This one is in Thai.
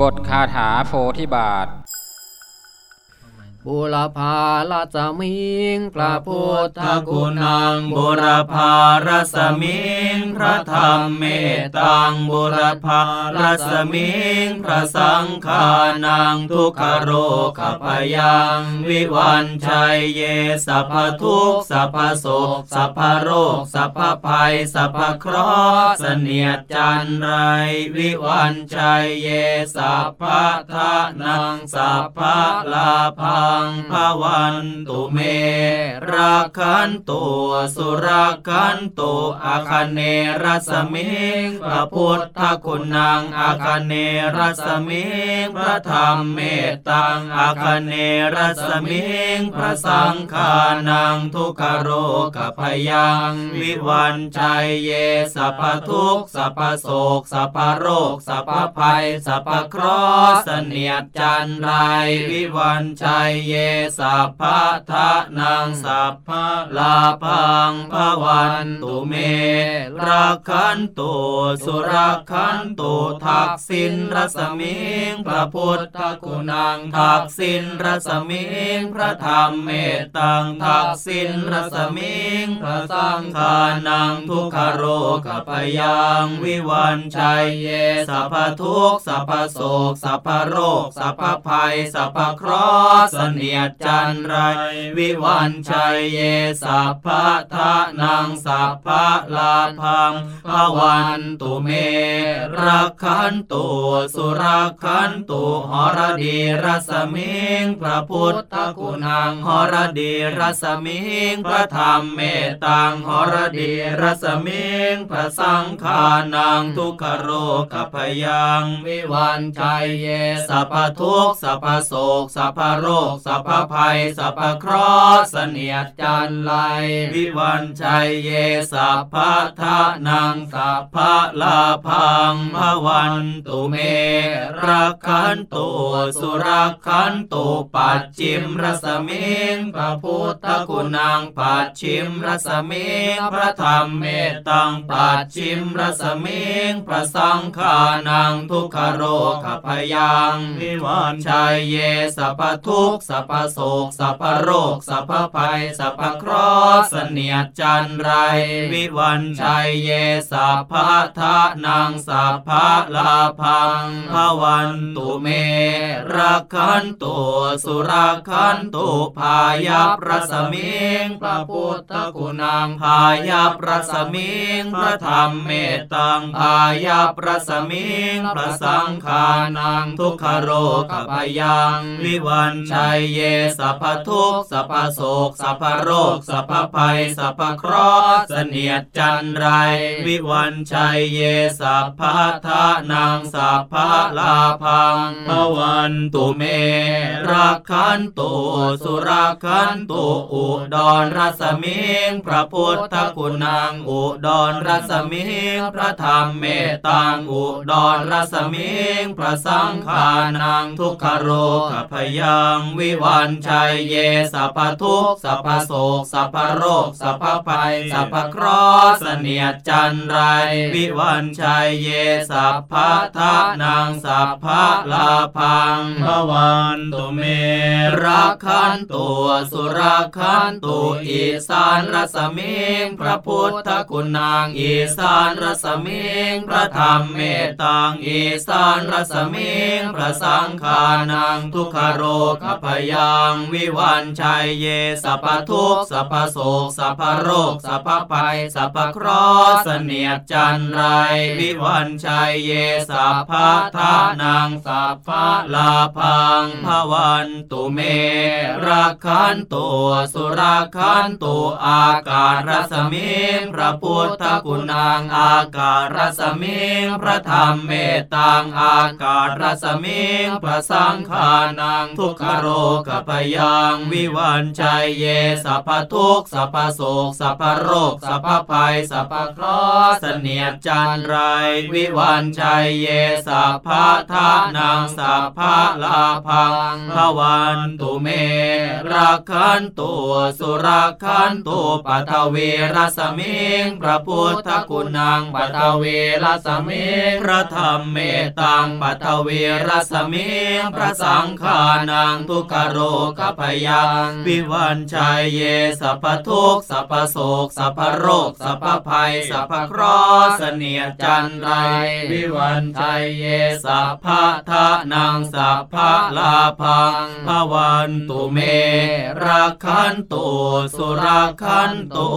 บทคาถาโพธิบาท บุรพาลาจมิง พระพุทธกุณัง บุรพารสมิง พระธรรมเมตตัง บุรพารสมิง พระสังฆานัง ทุกขโรคพยัง วิวันชัยเย สัพพทุกสัพพโศกสัพพโรค สัพพภัย สัพพเคราะห์เสนียดจันไร วิวันชัยเย สัพพทะนัง สัพพลาพังภวันตุเมรักขันตัวสุรักขันตุอาคเนรัสมิงพระพุทธคุณนางอาคเนรัสมิงพระธรรมเมตตังอาคเนรัสมิงพระสังฆานังทุกขโรคพยังวิวันชัยเยสัพทุกสัพโศกสัพโรคสัพภัยสัพพเคราะห์เสนียดจันไรวิวันชัยเยสัพพทะนังสัพพลาพังภวันตุเมรักขันตุสุรักขันตุทักษิณรสมิงพระพุทธคุณังทักษิณรสมิงพระธรรมเมตตังทักษิณรสมิงพระสังฆานังทุกขโรคพยังวิวันชัยเยสัพพทุกสัพพโศกสัพพโรคสัพพภัยสัพพเคราะห์เนียดจันไร วิวันชัยเยสัพพทะนังสัพพลาพังภวันตุเม รักขันตุสุรักขันตุหรดีรสมิงพระพุทธคุณังหรดีรสมิงพระธรรมเมตตังหรดีรสมิงพระสังฆานังทุกขโรคพยังวิวันชัยเยสัพพทุกสัพพโศกสัพพโรคสัพพภัยสัพพเคราะห์เสนียดจันไรวิวันชัยเยสัพพทะนังสัพพลาพังภวันตุเมรักขันตุสุรักขันตุปัจจิมรสมิงพระพุทธคุณังปัจฉิมรสมิงพระธรรมเมตตังปัจฉิมรสมิงพระสังฆานังทุกขโรคพยังวิวันชัยเยสัพพทุกสัพโศกสัพโรคสัพภัยสัพเคราะห์เสนียดจันไร วิวันชัยเยสัพพทะนังสัพพลาพังภวันตุเมรักขันตุสุรักขันตุพายัพระสมิงพระพุทธคุณังพายัพระสมิงพระธรรมเมตตังพายัพระสมิงพระสังฆานังทุกขโรคพยังวิวันชัยเยสัพพทุกสัพพโศกสัพพโรคสัพพภัยสัพพเคราะห์เสนียดจันไร วิวันชัยเยสัพพทะนังสัพพลาพังภวันตุเมรักขันตุสุรักขันตุอุดรรสมิงพระพุทธคุณังอุดรรสมิงพระธรรมเมตตังอุดรรสมิงพระสังฆานังทุกขโรคพยังวิวันชัยเยสัพพทุกสัพพโศกสัพพโรคสัพพภัยสัพพเคราะห์เสนียดจันไร วิวันชัยเยสัพพทะนังสัพพลาพังภวันตุเมรักขันตุสุรักขันตุอีสานรสมิงพระพุทธคุณังอีสานรสมิงพระธรรมเมตตังอีสานรสมิงพระสังฆานังทุกขโรคพยังวิวันชัยเยสัพพทุกสัพพโศกสัพพโรคสัพพภัยสัพพเคราะห์เสนียดจันไร วิวันชัยเยสัพพทานังสัพพลาพังภวันตุเมรักขันตุสุรักขันตุอาการสมิงพระพุทธคุณังอาการสมิงพระธรรมเมตตังอาการสมิงพระสังฆานังทุกขโรกพยังวิวันชัยเยสัพพทุกสัพพโศกสัพพโรคสัพพภัยสัพพเคราะห์เสนียดจันไร วิวันชัยเยสัพพะทานังสัพพะลาพังพวันตุเมรักขันตุสุรักขันตุปัทเวรสมิงพระพุทธคุณังปัทเวรสมิงพระธรรมเมตังปัทเวรสมิงพระสังฆานังทุกโรคพยังวิวันชัยเยสัพพทุกสัพพโศกสัพพโรคสัพพภัยสัพพเคราะห์เสนียจันไร วิวันชัยเยสัพพทะนังสัพพลาพังพวันตุเมรักขันตุสุรักขันตุ